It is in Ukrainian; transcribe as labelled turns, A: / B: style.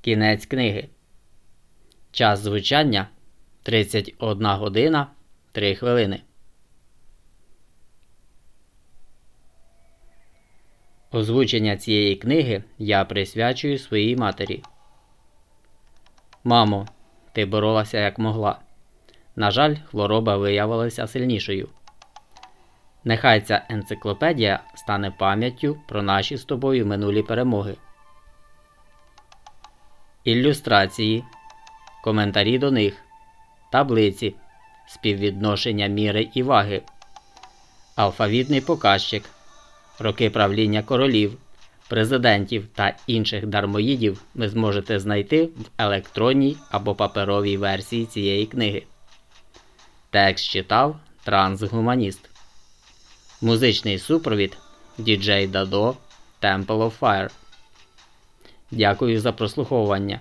A: Кінець книги. Час звучання 31 година 3 хвилини. Озвучення цієї книги я присвячую своїй матері. Мамо, ти боролася як могла. На жаль, хвороба виявилася сильнішою. Нехай ця енциклопедія стане пам'яттю про наші з тобою минулі перемоги. Ілюстрації, коментарі до них, таблиці, співвідношення міри і ваги, алфавітний показчик, роки правління королів, президентів та інших дармоїдів ви зможете знайти в електронній або паперовій версії цієї книги. Текст читав Трансгуманіст. Музичний супровід DJ Dado Temple of Fire. Дякую за прослуховування.